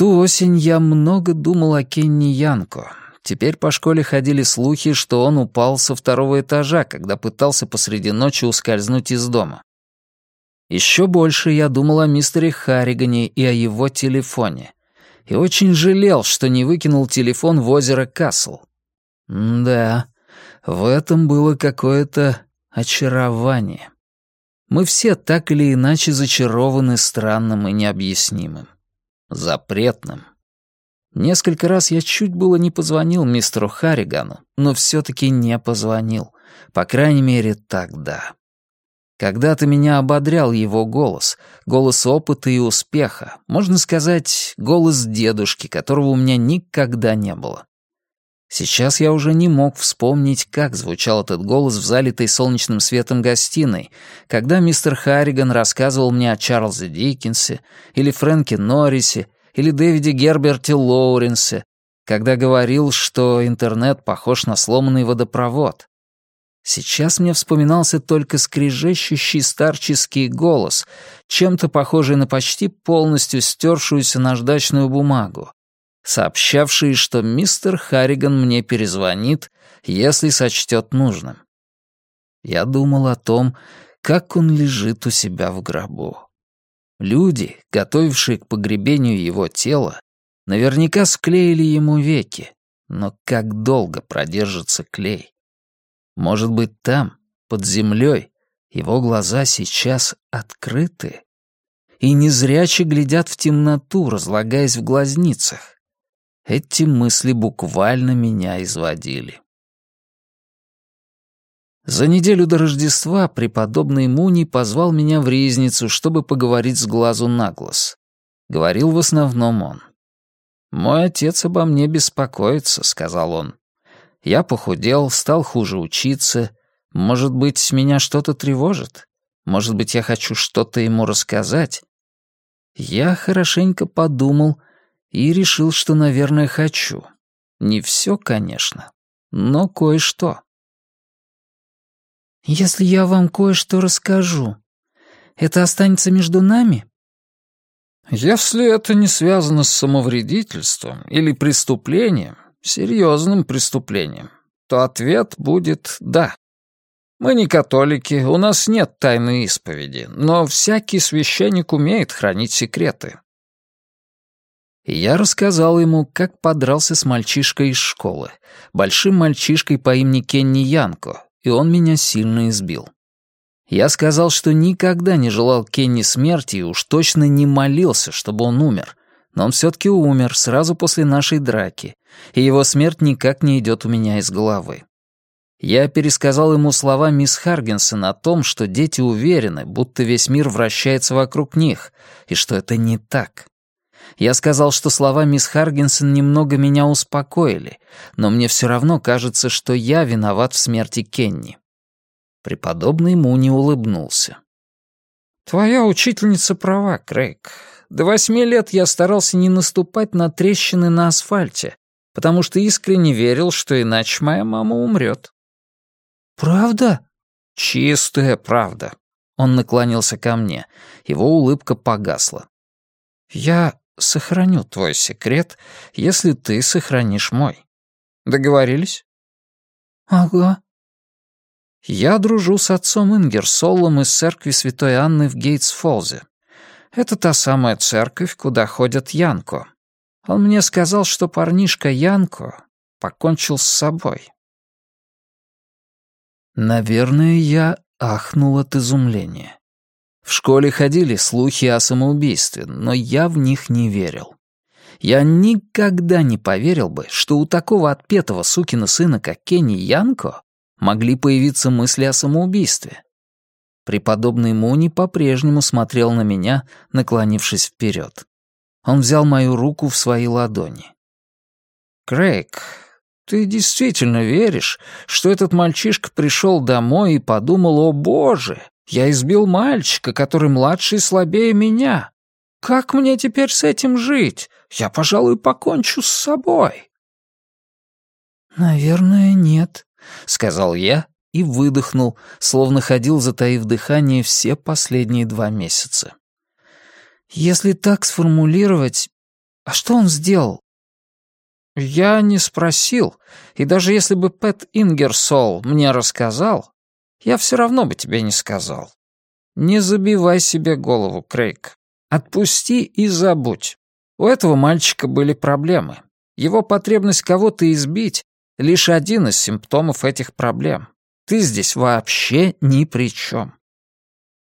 ту осень я много думал о Кенни Янко. Теперь по школе ходили слухи, что он упал со второго этажа, когда пытался посреди ночи ускользнуть из дома. Еще больше я думал о мистере Харригане и о его телефоне. И очень жалел, что не выкинул телефон в озеро Касл. да, в этом было какое-то очарование. Мы все так или иначе зачарованы странным и необъяснимым. Запретным. Несколько раз я чуть было не позвонил мистеру Харригану, но все-таки не позвонил. По крайней мере, тогда. Когда-то меня ободрял его голос, голос опыта и успеха, можно сказать, голос дедушки, которого у меня никогда не было. Сейчас я уже не мог вспомнить, как звучал этот голос в залитой солнечным светом гостиной, когда мистер Харриган рассказывал мне о Чарльзе Диккенсе, или Фрэнке Норрисе, или Дэвиде Герберте Лоуренсе, когда говорил, что интернет похож на сломанный водопровод. Сейчас мне вспоминался только скрежещущий старческий голос, чем-то похожий на почти полностью стершуюся наждачную бумагу, сообщавшие, что мистер Харриган мне перезвонит, если сочтет нужным. Я думал о том, как он лежит у себя в гробу. Люди, готовившие к погребению его тела, наверняка склеили ему веки, но как долго продержится клей? Может быть, там, под землей, его глаза сейчас открыты и незряче глядят в темноту, разлагаясь в глазницах. Эти мысли буквально меня изводили. За неделю до Рождества преподобный Муни позвал меня в ризницу, чтобы поговорить с глазу на глаз. Говорил в основном он. «Мой отец обо мне беспокоится», — сказал он. «Я похудел, стал хуже учиться. Может быть, меня что-то тревожит? Может быть, я хочу что-то ему рассказать?» Я хорошенько подумал — и решил, что, наверное, хочу. Не все, конечно, но кое-что. «Если я вам кое-что расскажу, это останется между нами?» «Если это не связано с самовредительством или преступлением, серьезным преступлением, то ответ будет «да». Мы не католики, у нас нет тайной исповеди, но всякий священник умеет хранить секреты я рассказал ему, как подрался с мальчишкой из школы, большим мальчишкой по имени Кенни Янко, и он меня сильно избил. Я сказал, что никогда не желал Кенни смерти и уж точно не молился, чтобы он умер, но он все-таки умер сразу после нашей драки, и его смерть никак не идет у меня из головы. Я пересказал ему слова мисс Харгенсон о том, что дети уверены, будто весь мир вращается вокруг них, и что это не так. Я сказал, что слова мисс Харгенсон немного меня успокоили, но мне все равно кажется, что я виноват в смерти Кенни. Преподобный Муни улыбнулся. «Твоя учительница права, Крейг. До восьми лет я старался не наступать на трещины на асфальте, потому что искренне верил, что иначе моя мама умрет». «Правда?» «Чистая правда». Он наклонился ко мне. Его улыбка погасла. «Я сохраню твой секрет, если ты сохранишь мой. Договорились?» «Ага». «Я дружу с отцом Ингерсолом из церкви Святой Анны в Гейтсфолзе. Это та самая церковь, куда ходят Янко. Он мне сказал, что парнишка Янко покончил с собой». Наверное, я ахнул от изумления. В школе ходили слухи о самоубийстве, но я в них не верил. Я никогда не поверил бы, что у такого отпетого сукина сына, как Кенни Янко, могли появиться мысли о самоубийстве. Преподобный Муни по-прежнему смотрел на меня, наклонившись вперед. Он взял мою руку в свои ладони. «Крейг, ты действительно веришь, что этот мальчишка пришел домой и подумал, о боже, я избил мальчика, который младше и слабее меня. Как мне теперь с этим жить? Я, пожалуй, покончу с собой». «Наверное, нет», — сказал я и выдохнул, словно ходил, затаив дыхание, все последние два месяца. «Если так сформулировать, «А что он сделал?» «Я не спросил, и даже если бы Пэт Ингерсол мне рассказал, я все равно бы тебе не сказал. Не забивай себе голову, Крейг. Отпусти и забудь. У этого мальчика были проблемы. Его потребность кого-то избить — лишь один из симптомов этих проблем. Ты здесь вообще ни при чем.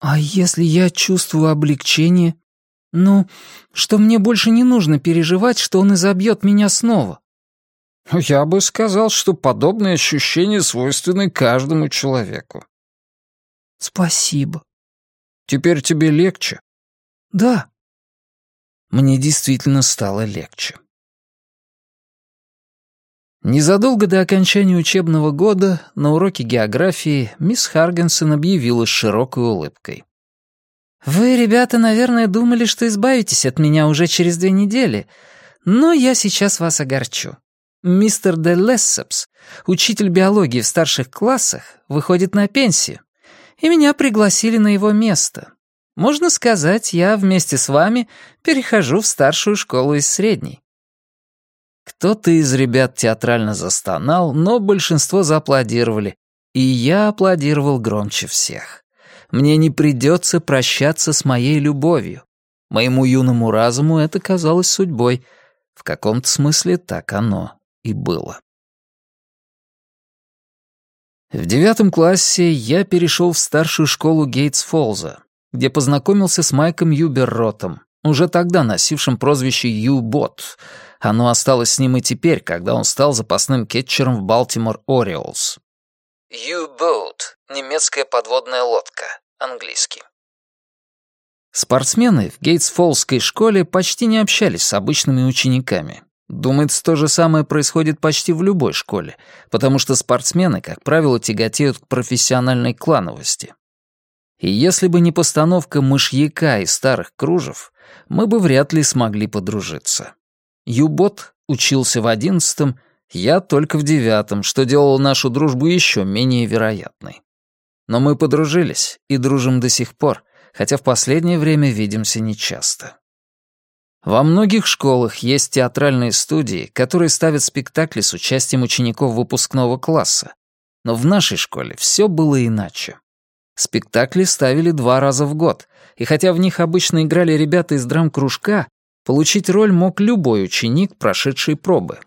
А если я чувствую облегчение? Ну, что мне больше не нужно переживать, что он изобьет меня снова? Я бы сказал, что подобные ощущения свойственны каждому человеку. Спасибо. Теперь тебе легче? Да. Мне действительно стало легче. Незадолго до окончания учебного года на уроке географии мисс Харгенсон объявила с широкой улыбкой. «Вы, ребята, наверное, думали, что избавитесь от меня уже через две недели, но я сейчас вас огорчу. Мистер де Лессепс, учитель биологии в старших классах, выходит на пенсию, и меня пригласили на его место. Можно сказать, я вместе с вами перехожу в старшую школу из средней. Кто-то из ребят театрально застонал, но большинство зааплодировали, и я аплодировал громче всех. Мне не придется прощаться с моей любовью. Моему юному разуму это казалось судьбой. В каком-то смысле так оно и было. В девятом классе я перешел в старшую школу Гейтс-Фолза, где познакомился с Майком Юберротом, уже тогда носившим прозвище Ю-Бот, оно осталось с ним и теперь, когда он стал запасным кетчером в Балтимор Ориолс. U-boat — немецкая подводная лодка, английский. Спортсмены в Гейтс-Фоллской школе почти не общались с обычными учениками. Думается, то же самое происходит почти в любой школе, потому что спортсмены, как правило, тяготеют к профессиональной клановости. И если бы не постановка мышьяка и старых кружев, мы бы вряд ли смогли подружиться. Юбот учился в одиннадцатом, я только в девятом, что делало нашу дружбу еще менее вероятной. Но мы подружились и дружим до сих пор, хотя в последнее время видимся нечасто. Во многих школах есть театральные студии, которые ставят спектакли с участием учеников выпускного класса. Но в нашей школе все было иначе. Спектакли ставили два раза в год, и хотя в них обычно играли ребята из драм-кружка, Получить роль мог любой ученик, прошедший пробы.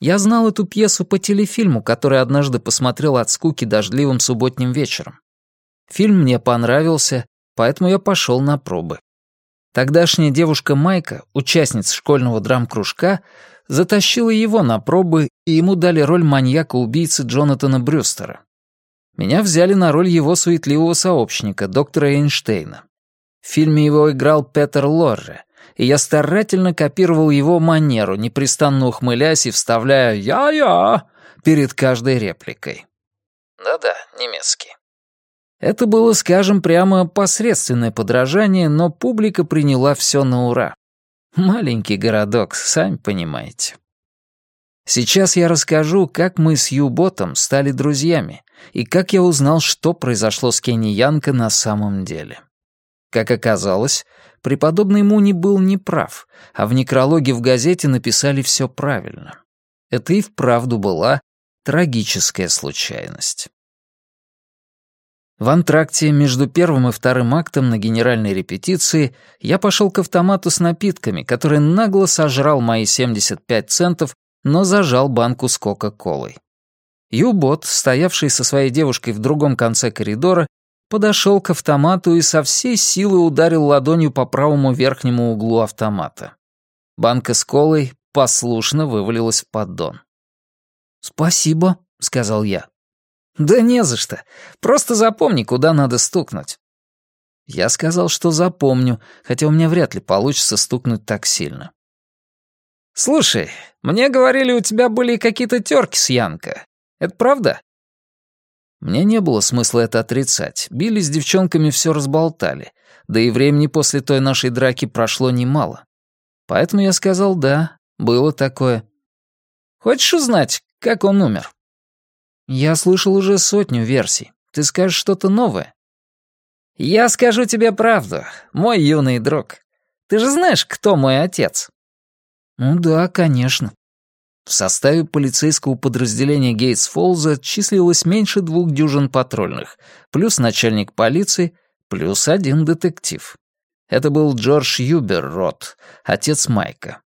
Я знал эту пьесу по телефильму, который однажды посмотрел от скуки дождливым субботним вечером. Фильм мне понравился, поэтому я пошел на пробы. Тогдашняя девушка Майка, участница школьного драм-кружка, затащила его на пробы, и ему дали роль маньяка-убийцы Джонатана Брюстера. Меня взяли на роль его суетливого сообщника, доктора Эйнштейна. В фильме его играл Петер Лорре, и я старательно копировал его манеру, непрестанно ухмыляясь и вставляя «я-я» перед каждой репликой. Да-да, немецкий. Это было, скажем прямо, посредственное подражание, но публика приняла все на ура. Маленький городок, сами понимаете. Сейчас я расскажу, как мы с Юботом стали друзьями и как я узнал, что произошло с Кенни Янко на самом деле. Как оказалось, преподобный Муни был неправ, а в некрологе в газете написали все правильно. Это и вправду была трагическая случайность. В антракте между первым и вторым актом на генеральной репетиции я пошел к автомату с напитками, который нагло сожрал мои 75 центов, но зажал банку с Кока-Колой. Юбот, стоявший со своей девушкой в другом конце коридора, подошел к автомату и со всей силы ударил ладонью по правому верхнему углу автомата. Банка с колой послушно вывалилась в поддон. «Спасибо», — сказал я. «Да не за что. Просто запомни, куда надо стукнуть». Я сказал, что запомню, хотя у меня вряд ли получится стукнуть так сильно. «Слушай, мне говорили, у тебя были какие-то терки с Янко. Это правда?» Мне не было смысла это отрицать. Билли с девчонками все разболтали. Да и времени после той нашей драки прошло немало. Поэтому я сказал «да», было такое. Хочешь узнать, как он умер? Я слышал уже сотню версий. Ты скажешь что-то новое? Я скажу тебе правду, мой юный друг. Ты же знаешь, кто мой отец? Ну да, конечно. В составе полицейского подразделения Гейтс-Фолза числилось меньше двух дюжин патрульных, плюс начальник полиции, плюс один детектив. Это был Джордж Юберрот, отец Майка.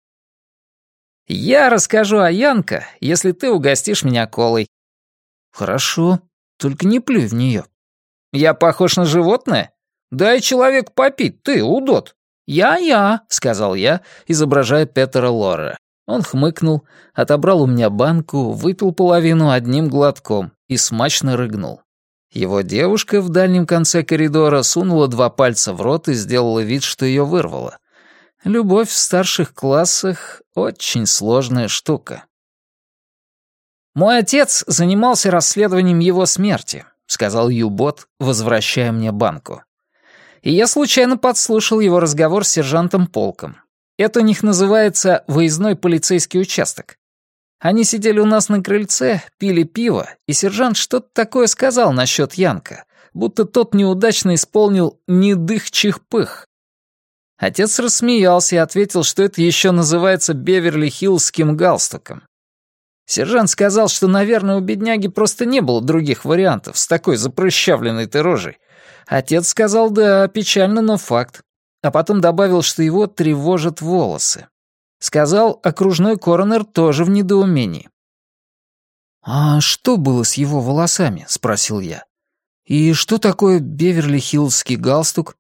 «Я расскажу о Янка, если ты угостишь меня колой». «Хорошо, только не плюй в нее». «Я похож на животное? Дай человек попить, ты, удот». «Я-я», — сказал я, изображая Петера Лора. Он хмыкнул, отобрал у меня банку, выпил половину одним глотком и смачно рыгнул. Его девушка в дальнем конце коридора сунула два пальца в рот и сделала вид, что ее вырвало. Любовь в старших классах — очень сложная штука. «Мой отец занимался расследованием его смерти», — сказал Юбот, возвращая мне банку. И я случайно подслушал его разговор с сержантом Полком. Это у них называется «выездной полицейский участок». Они сидели у нас на крыльце, пили пиво, и сержант что-то такое сказал насчет Янка, будто тот неудачно исполнил «недых-чих-пых». Отец рассмеялся и ответил, что это еще называется Беверли-Хиллским галстуком. Сержант сказал, что, наверное, у бедняги просто не было других вариантов с такой запрощавленной ты рожей. Отец сказал, да, печально, но факт а потом добавил, что его тревожат волосы. Сказал, окружной коронер тоже в недоумении. «А что было с его волосами?» — спросил я. «И что такое Беверли-Хиллский галстук?»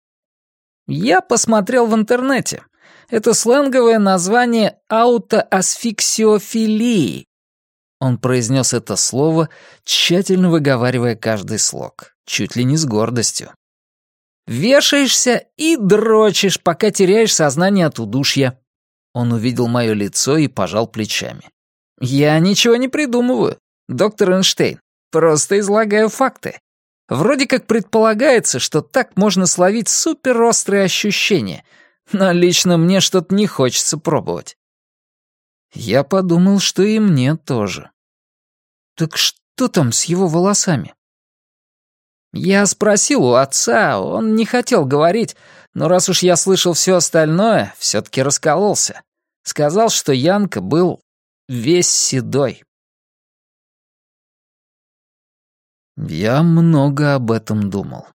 «Я посмотрел в интернете. Это сленговое название аутоасфиксиофилии». Он произнес это слово, тщательно выговаривая каждый слог, чуть ли не с гордостью. Вешаешься и дрочишь, пока теряешь сознание от удушья». Он увидел мое лицо и пожал плечами. «Я ничего не придумываю, доктор Эйнштейн. Просто излагаю факты. Вроде как предполагается, что так можно словить суперострые ощущения, но лично мне что-то не хочется пробовать». Я подумал, что и мне тоже. «Так что там с его волосами?» Я спросил у отца, он не хотел говорить, но раз уж я слышал все остальное, все-таки раскололся. Сказал, что Янка был весь седой. Я много об этом думал.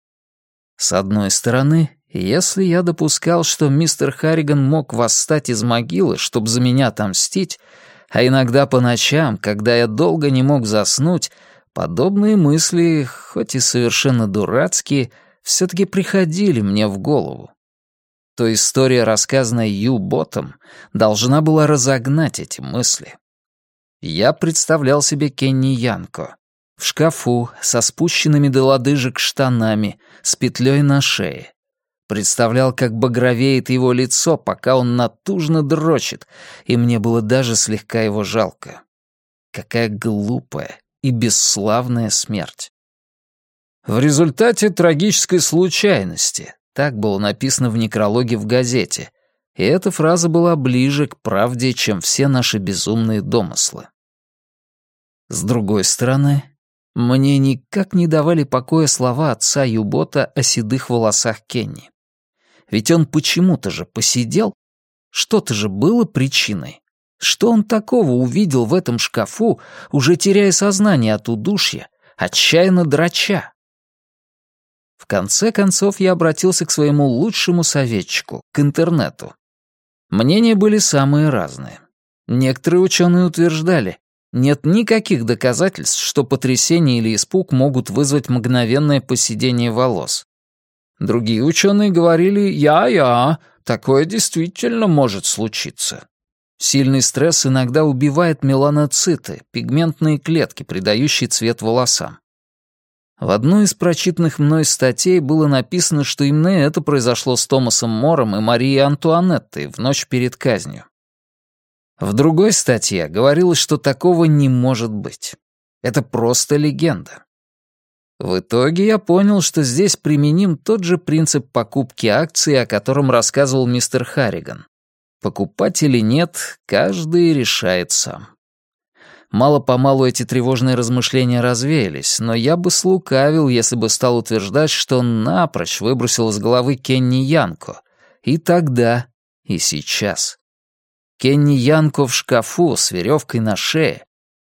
С одной стороны, если я допускал, что мистер Харриган мог восстать из могилы, чтобы за меня отомстить, а иногда по ночам, когда я долго не мог заснуть, Подобные мысли, хоть и совершенно дурацкие, все-таки приходили мне в голову. То история, рассказанная Ю Ботом, должна была разогнать эти мысли. Я представлял себе Кенни Янко. В шкафу, со спущенными до лодыжек штанами, с петлей на шее. Представлял, как багровеет его лицо, пока он натужно дрочит, и мне было даже слегка его жалко. Какая глупая, и бесславная смерть. В результате трагической случайности, так было написано в некрологе в газете, и эта фраза была ближе к правде, чем все наши безумные домыслы. С другой стороны, мне никак не давали покоя слова отца Юбота о седых волосах Кенни. Ведь он почему-то же посидел, что-то же было причиной. Что он такого увидел в этом шкафу, уже теряя сознание от удушья, отчаянно драча? В конце концов я обратился к своему лучшему советчику, к интернету. Мнения были самые разные. Некоторые ученые утверждали, нет никаких доказательств, что потрясение или испуг могут вызвать мгновенное поседение волос. Другие ученые говорили «я-я, такое действительно может случиться». Сильный стресс иногда убивает меланоциты, пигментные клетки, придающие цвет волосам. В одной из прочитанных мной статей было написано, что именно это произошло с Томасом Мором и Марией Антуанеттой в ночь перед казнью. В другой статье говорилось, что такого не может быть. Это просто легенда. В итоге я понял, что здесь применим тот же принцип покупки акций, о котором рассказывал мистер Харриган. Покупать или нет, каждый решает сам. Мало-помалу эти тревожные размышления развеялись, но я бы слукавил, если бы стал утверждать, что он напрочь выбросил из головы Кенни Янко. И тогда, и сейчас. Кенни Янко в шкафу с веревкой на шее.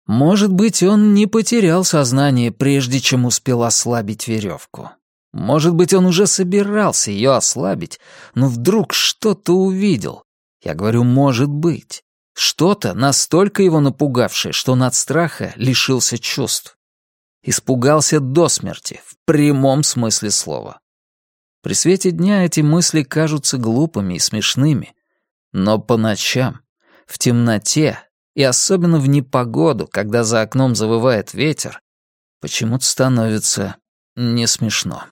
Может быть, он не потерял сознание, прежде чем успел ослабить веревку. Может быть, он уже собирался ее ослабить, но вдруг что-то увидел. Я говорю, может быть. Что-то, настолько его напугавшее, что он от страха лишился чувств. Испугался до смерти, в прямом смысле слова. При свете дня эти мысли кажутся глупыми и смешными, но по ночам, в темноте и особенно в непогоду, когда за окном завывает ветер, почему-то становится не смешно.